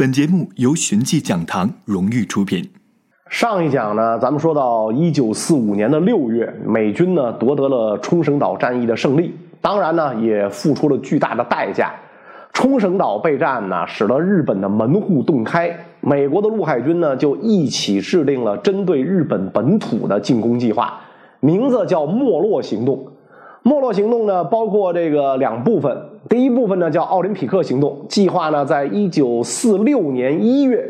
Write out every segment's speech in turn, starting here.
本节目由寻迹讲堂荣誉出品。上一讲呢，咱们说到一九四五年的六月，美军呢夺得了冲绳岛战役的胜利，当然呢也付出了巨大的代价。冲绳岛备战呢，使得日本的门户洞开，美国的陆海军呢就一起制定了针对日本本土的进攻计划，名字叫“没落行动”。没落行动呢，包括这个两部分。第一部分呢叫奥林匹克行动，计划呢在一九四六年一月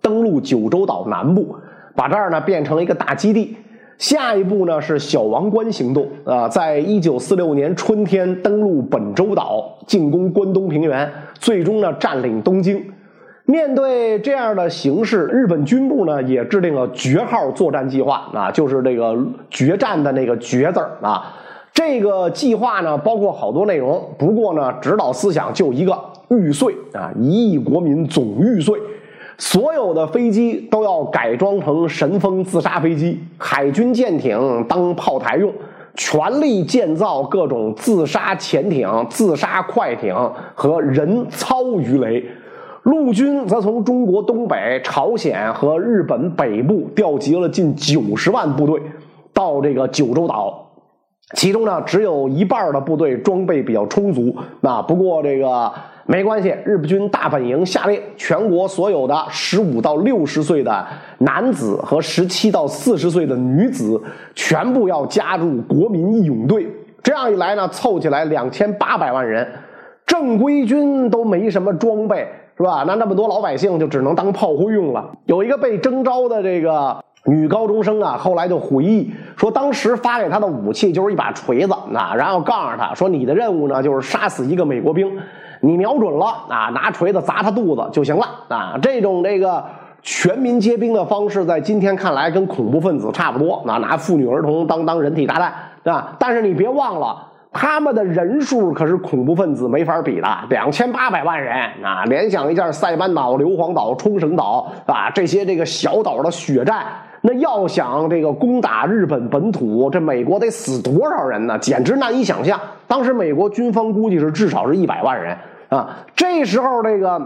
登陆九州岛南部，把这儿呢变成了一个大基地。下一步呢是小王关行动啊，在一九四六年春天登陆本州岛，进攻关东平原，最终呢占领东京。面对这样的形势，日本军部呢也制定了绝号作战计划啊，就是这个决战的那个决字啊。这个计划呢，包括好多内容，不过呢，指导思想就一个玉碎啊，一亿国民总玉碎，所有的飞机都要改装成神风自杀飞机，海军舰艇当炮台用，全力建造各种自杀潜艇、自杀快艇和人操鱼雷，陆军则从中国东北、朝鲜和日本北部调集了近九十万部队到这个九州岛。其中呢，只有一半的部队装备比较充足。那不过这个没关系，日军大本营下令，全国所有的十五到六十岁的男子和十七到四十岁的女子，全部要加入国民义勇队。这样一来呢，凑起来两千八百万人，正规军都没什么装备，是吧？那那么多老百姓就只能当炮灰用了。有一个被征召的这个。女高中生啊，后来就回忆说，当时发给她的武器就是一把锤子啊，然后告诉她说，你的任务呢就是杀死一个美国兵，你瞄准了啊，拿锤子砸他肚子就行了啊。这种这个全民皆兵的方式，在今天看来跟恐怖分子差不多啊，拿妇女儿童当当人体炸弹啊。但是你别忘了，他们的人数可是恐怖分子没法比的，两千八百万人啊。联想一下塞班岛、硫磺岛、冲绳岛啊这些这个小岛的血战。那要想这个攻打日本本土，这美国得死多少人呢？简直难以想象。当时美国军方估计是至少是一百万人啊。这时候，这个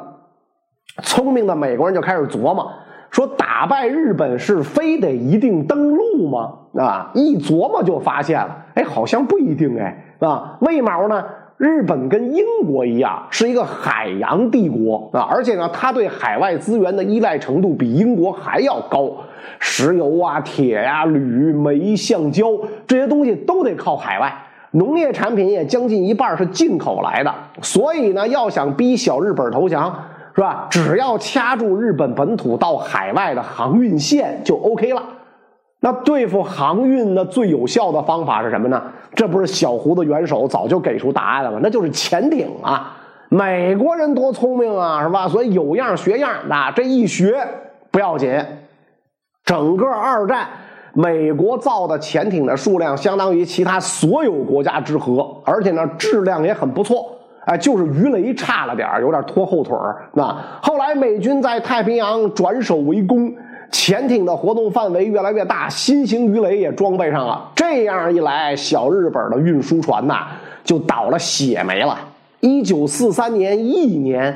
聪明的美国人就开始琢磨，说打败日本是非得一定登陆吗？啊，一琢磨就发现了，哎，好像不一定哎，啊，为毛呢？日本跟英国一样是一个海洋帝国啊，而且呢，它对海外资源的依赖程度比英国还要高，石油啊、铁呀、铝、煤、橡胶这些东西都得靠海外，农业产品也将近一半是进口来的，所以呢，要想逼小日本投降，是吧？只要掐住日本本土到海外的航运线就 OK 了。那对付航运的最有效的方法是什么呢？这不是小胡子元首早就给出答案了吗？那就是潜艇啊！美国人多聪明啊，是吧？所以有样学样，那这一学不要紧。整个二战，美国造的潜艇的数量相当于其他所有国家之和，而且呢质量也很不错。哎，就是鱼雷差了点有点拖后腿。那后来美军在太平洋转守为攻。潜艇的活动范围越来越大，新型鱼雷也装备上了。这样一来，小日本的运输船呐就倒了血霉了。一九四三年一年，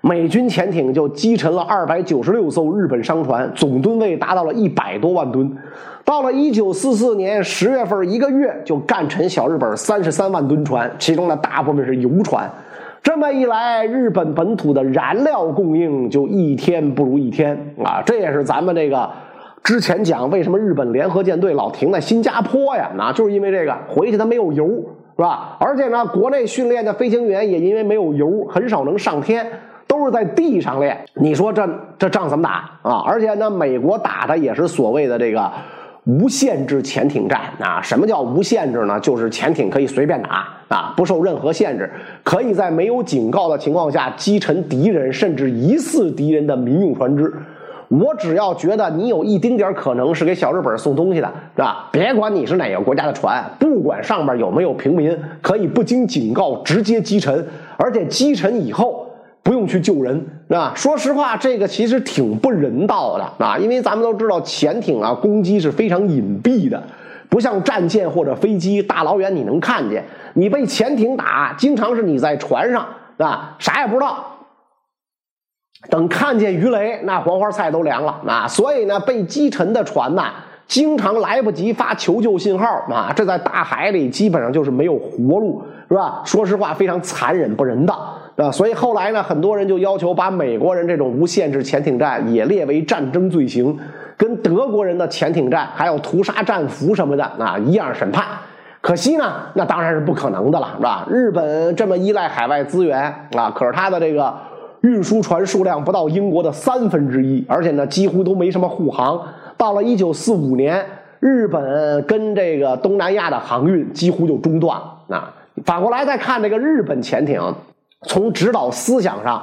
美军潜艇就击沉了二百九十六艘日本商船，总吨位达到了一百多万吨。到了一九四四年十月份，一个月就干沉小日本三十三万吨船，其中的大部分是油船。这么一来，日本本土的燃料供应就一天不如一天啊！这也是咱们这个之前讲为什么日本联合舰队老停在新加坡呀？那就是因为这个回去它没有油，是吧？而且呢，国内训练的飞行员也因为没有油，很少能上天，都是在地上练。你说这这仗怎么打啊？而且呢，美国打的也是所谓的这个。无限制潜艇战啊？什么叫无限制呢？就是潜艇可以随便打啊，不受任何限制，可以在没有警告的情况下击沉敌人甚至疑似敌人的民用船只。我只要觉得你有一丁点可能是给小日本送东西的，是吧？别管你是哪个国家的船，不管上面有没有平民，可以不经警告直接击沉，而且击沉以后。去救人，是吧？说实话，这个其实挺不人道的啊，因为咱们都知道潜艇啊攻击是非常隐蔽的，不像战舰或者飞机，大老远你能看见。你被潜艇打，经常是你在船上，是吧？啥也不知道。等看见鱼雷，那黄花菜都凉了啊！所以呢，被击沉的船呐，经常来不及发求救信号啊！这在大海里基本上就是没有活路，是吧？说实话，非常残忍不人道啊！所以后来呢，很多人就要求把美国人这种无限制潜艇战也列为战争罪行，跟德国人的潜艇战还有屠杀战俘什么的啊一样审判。可惜呢，那当然是不可能的了，是吧？日本这么依赖海外资源啊，可是他的这个。运输船数量不到英国的三分之一，而且呢几乎都没什么护航。到了一九四五年，日本跟这个东南亚的航运几乎就中断了。啊，反过来再看这个日本潜艇，从指导思想上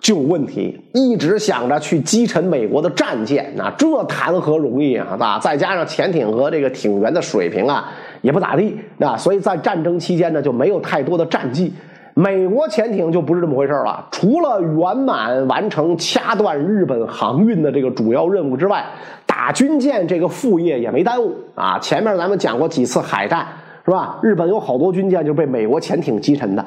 就有问题，一直想着去击沉美国的战舰，那这谈何容易啊？啊，再加上潜艇和这个艇员的水平啊也不咋地，啊，所以在战争期间呢就没有太多的战绩。美国潜艇就不是这么回事了，除了圆满完成掐断日本航运的这个主要任务之外，打军舰这个副业也没耽误啊。前面咱们讲过几次海战，是吧？日本有好多军舰就被美国潜艇击沉的，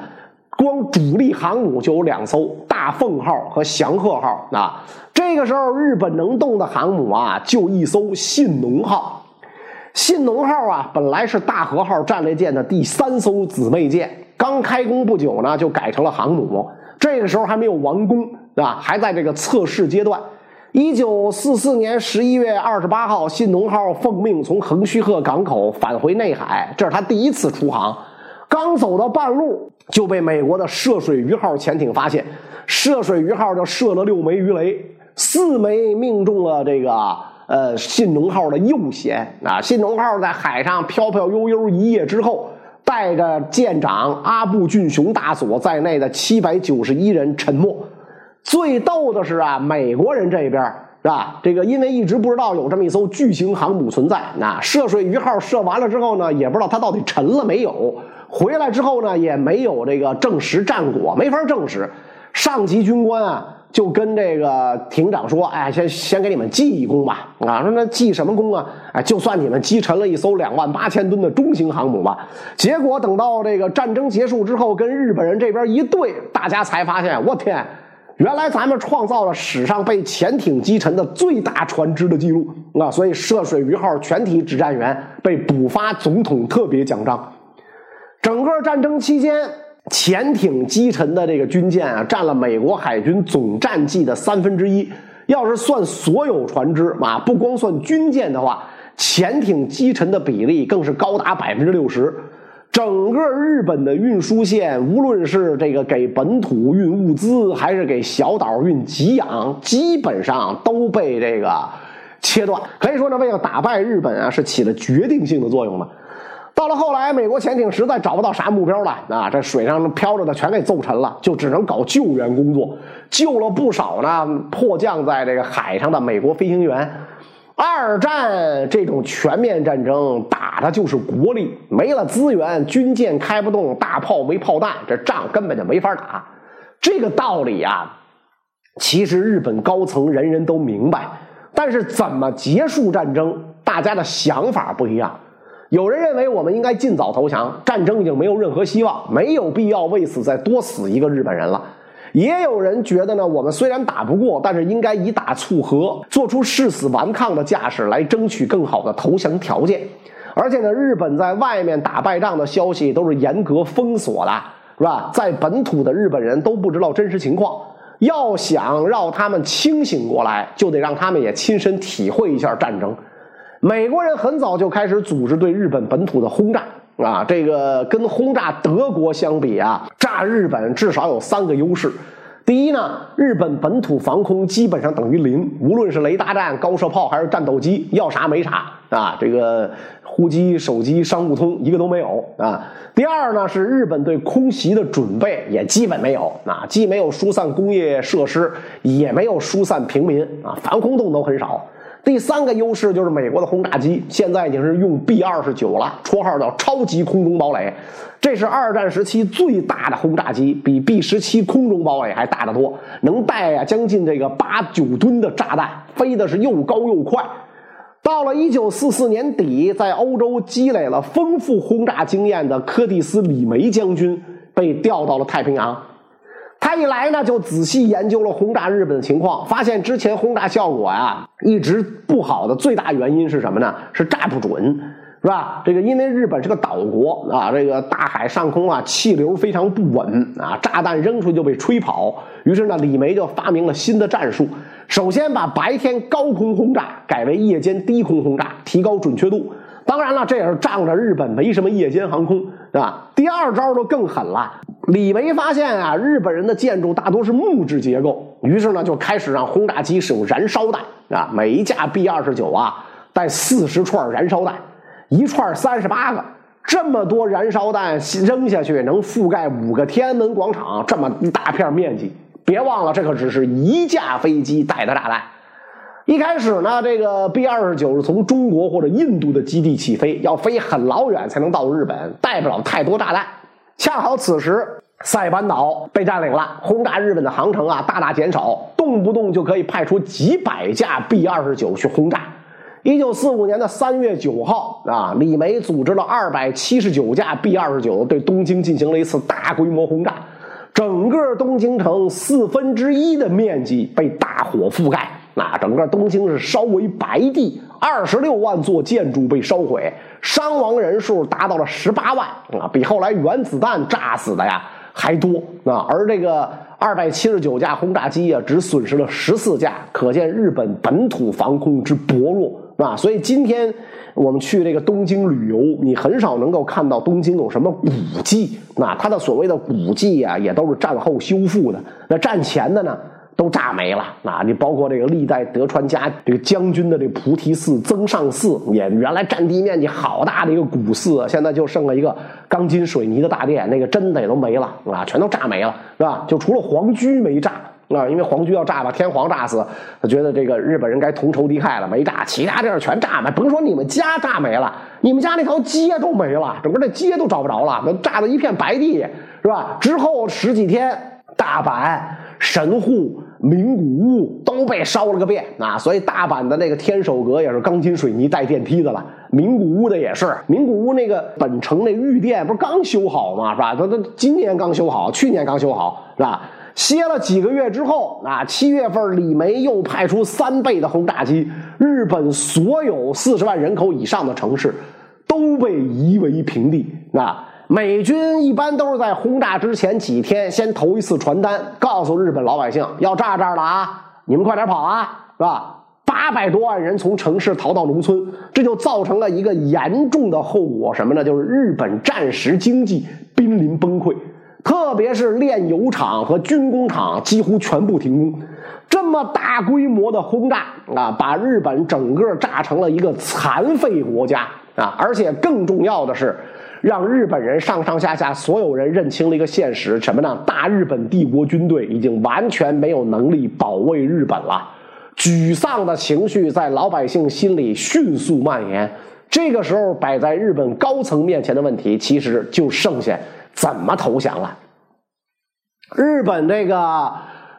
光主力航母就有两艘“大凤号”和“祥鹤号”啊。这个时候，日本能动的航母啊，就一艘“信浓号”。信浓号啊，本来是大和号战列舰的第三艘姊妹舰。刚开工不久呢，就改成了航母。这个时候还没有完工，对吧？还在这个测试阶段。一九四四年十一月二十八号，信浓号奉命从横须贺港口返回内海，这是他第一次出航。刚走到半路，就被美国的涉水鱼号潜艇发现。涉水鱼号就射了六枚鱼雷，四枚命中了这个呃信浓号的右舷。啊，信浓号在海上飘飘悠悠一夜之后。带着舰长阿部俊雄大佐在内的七百九十一人沉没。最逗的是啊，美国人这边是吧？这个因为一直不知道有这么一艘巨型航母存在，那涉水鱼号射完了之后呢，也不知道它到底沉了没有。回来之后呢，也没有这个证实战果，没法证实。上级军官啊。就跟这个艇长说：“哎，先先给你们记一功吧。啊，说那记什么功啊？哎，就算你们击沉了一艘两万八千吨的中型航母吧。结果等到这个战争结束之后，跟日本人这边一对，大家才发现，我天，原来咱们创造了史上被潜艇击沉的最大船只的记录啊！所以涉水鱼号全体指战员被补发总统特别奖章。整个战争期间。”潜艇击沉的这个军舰啊，占了美国海军总战绩的三分之一。要是算所有船只啊，不光算军舰的话，潜艇击沉的比例更是高达百分之六十。整个日本的运输线，无论是这个给本土运物资，还是给小岛运给养，基本上都被这个切断。可以说呢，为了打败日本啊，是起了决定性的作用的。到了后来，美国潜艇实在找不到啥目标了啊，这水上漂着的全给揍沉了，就只能搞救援工作，救了不少呢迫降在这个海上的美国飞行员。二战这种全面战争打的就是国力，没了资源，军舰开不动，大炮没炮弹，这仗根本就没法打。这个道理啊，其实日本高层人人都明白，但是怎么结束战争，大家的想法不一样。有人认为我们应该尽早投降，战争已经没有任何希望，没有必要为此再多死一个日本人了。也有人觉得呢，我们虽然打不过，但是应该以打促和，做出誓死顽抗的架势来争取更好的投降条件。而且呢，日本在外面打败仗的消息都是严格封锁的，是吧？在本土的日本人都不知道真实情况。要想让他们清醒过来，就得让他们也亲身体会一下战争。美国人很早就开始组织对日本本土的轰炸啊，这个跟轰炸德国相比啊，炸日本至少有三个优势。第一呢，日本本土防空基本上等于零，无论是雷达站、高射炮还是战斗机，要啥没啥啊，这个呼机、手机、商务通一个都没有啊。第二呢，是日本对空袭的准备也基本没有啊，既没有疏散工业设施，也没有疏散平民啊，防空洞都很少。第三个优势就是美国的轰炸机现在已经是用 B 二十九了，绰号叫超级空中堡垒，这是二战时期最大的轰炸机，比 B 十七空中堡垒还大得多，能带呀将近这个八九吨的炸弹，飞的是又高又快。到了一九四四年底，在欧洲积累了丰富轰炸经验的柯蒂斯·李梅将军被调到了太平洋。他一来呢，就仔细研究了轰炸日本的情况，发现之前轰炸效果呀一直不好的最大原因是什么呢？是炸不准。是吧？这个因为日本是个岛国啊，这个大海上空啊气流非常不稳啊，炸弹扔出去就被吹跑。于是呢，李梅就发明了新的战术，首先把白天高空轰炸改为夜间低空轰炸，提高准确度。当然了，这也是仗着日本没什么夜间航空，是吧？第二招就更狠了。李梅发现啊，日本人的建筑大多是木质结构，于是呢就开始让轰炸机使用燃烧弹啊，每一架 B 二十九啊带四十串燃烧弹。一串三十八个，这么多燃烧弹扔下去，能覆盖五个天安门广场这么一大片面积。别忘了，这可只是一架飞机带的炸弹。一开始呢，这个 B 二十九是从中国或者印度的基地起飞，要飞很老远才能到日本，带不了太多炸弹。恰好此时塞班岛被占领了，轰炸日本的航程啊大大减少，动不动就可以派出几百架 B 二十九去轰炸。一九四五年的三月九号啊，李梅组织了二百七十九架 B 二十九对东京进行了一次大规模轰炸，整个东京城四分之一的面积被大火覆盖，那整个东京是烧为白地，二十六万座建筑被烧毁，伤亡人数达到了十八万啊，比后来原子弹炸死的呀还多啊，而这个二百七十九架轰炸机啊，只损失了十四架，可见日本本土防空之薄弱。啊，所以今天我们去这个东京旅游，你很少能够看到东京有什么古迹。那它的所谓的古迹啊，也都是战后修复的。那战前的呢，都炸没了。啊，你包括这个历代德川家这个将军的这菩提寺、增上寺，也原来占地面积好大的一个古寺，现在就剩了一个钢筋水泥的大殿，那个真的也都没了啊，全都炸没了，是吧？就除了皇居没炸。啊，因为皇居要炸把天皇炸死，他觉得这个日本人该同仇敌忾了，没炸，其他地儿全炸没。甭说你们家炸没了，你们家那条街都没了，整个这街都找不着了，那炸的一片白地，是吧？之后十几天，大阪、神户、名古屋都被烧了个遍啊，所以大阪的那个天守阁也是钢筋水泥带电梯的了，名古屋的也是，名古屋那个本城那御殿不是刚修好吗？是吧？他他今年刚修好，去年刚修好，是吧？歇了几个月之后，啊，七月份李梅又派出三倍的轰炸机，日本所有四十万人口以上的城市都被夷为平地。啊，美军一般都是在轰炸之前几天先投一次传单，告诉日本老百姓要炸这儿了啊，你们快点跑啊，是吧？八百多万人从城市逃到农村，这就造成了一个严重的后果，什么呢？就是日本战时经济濒临崩溃。特别是炼油厂和军工厂几乎全部停工，这么大规模的轰炸啊，把日本整个炸成了一个残废国家啊！而且更重要的是，让日本人上上下下所有人认清了一个现实，什么呢？大日本帝国军队已经完全没有能力保卫日本了，沮丧的情绪在老百姓心里迅速蔓延。这个时候，摆在日本高层面前的问题，其实就剩下。怎么投降了？日本这个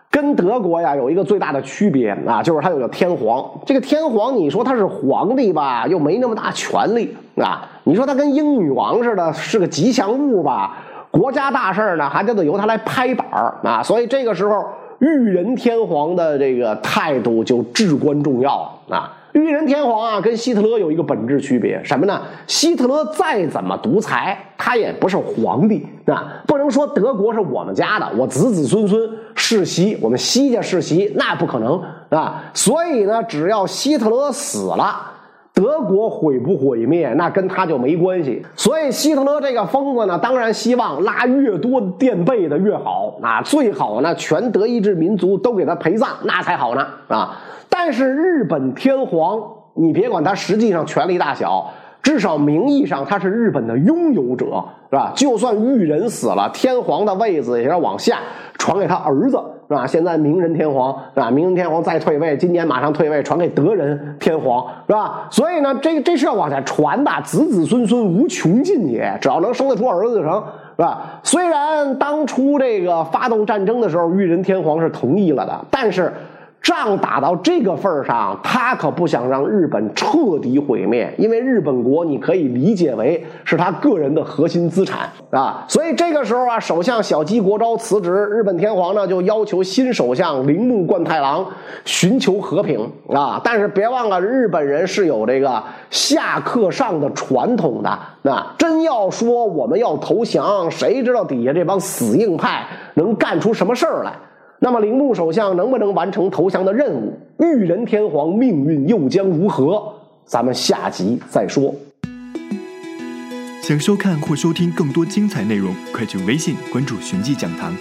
跟德国呀有一个最大的区别啊，就是它有个天皇。这个天皇，你说他是皇帝吧，又没那么大权力啊。你说他跟英女王似的，是个吉祥物吧？国家大事呢，还得得由他来拍板啊。所以这个时候，裕仁天皇的这个态度就至关重要啊。裕仁天皇啊，跟希特勒有一个本质区别，什么呢？希特勒再怎么独裁，他也不是皇帝啊，不能说德国是我们家的，我子子孙孙世袭，我们西家世袭，那不可能啊。所以呢，只要希特勒死了，德国毁不毁灭，那跟他就没关系。所以希特勒这个疯子呢，当然希望拉越多垫背的越好啊，最好呢，全德意志民族都给他陪葬，那才好呢啊。但是日本天皇，你别管他实际上权力大小，至少名义上他是日本的拥有者，是吧？就算裕仁死了，天皇的位子也要往下传给他儿子，是吧？现在明仁天皇，是吧？明仁天皇再退位，今年马上退位，传给德仁天皇，是吧？所以呢，这这是要往下传的，子子孙孙无穷尽也，只要能生得出儿子就成，是吧？虽然当初这个发动战争的时候，裕仁天皇是同意了的，但是。仗打到这个份儿上，他可不想让日本彻底毁灭，因为日本国你可以理解为是他个人的核心资产啊。所以这个时候啊，首相小矶国昭辞职，日本天皇呢就要求新首相铃木贯太郎寻求和平啊。但是别忘了，日本人是有这个下克上的传统的。那真要说我们要投降，谁知道底下这帮死硬派能干出什么事儿来？那么铃木首相能不能完成投降的任务？裕仁天皇命运又将如何？咱们下集再说。想收看或收听更多精彩内容，快去微信关注“寻迹讲堂”。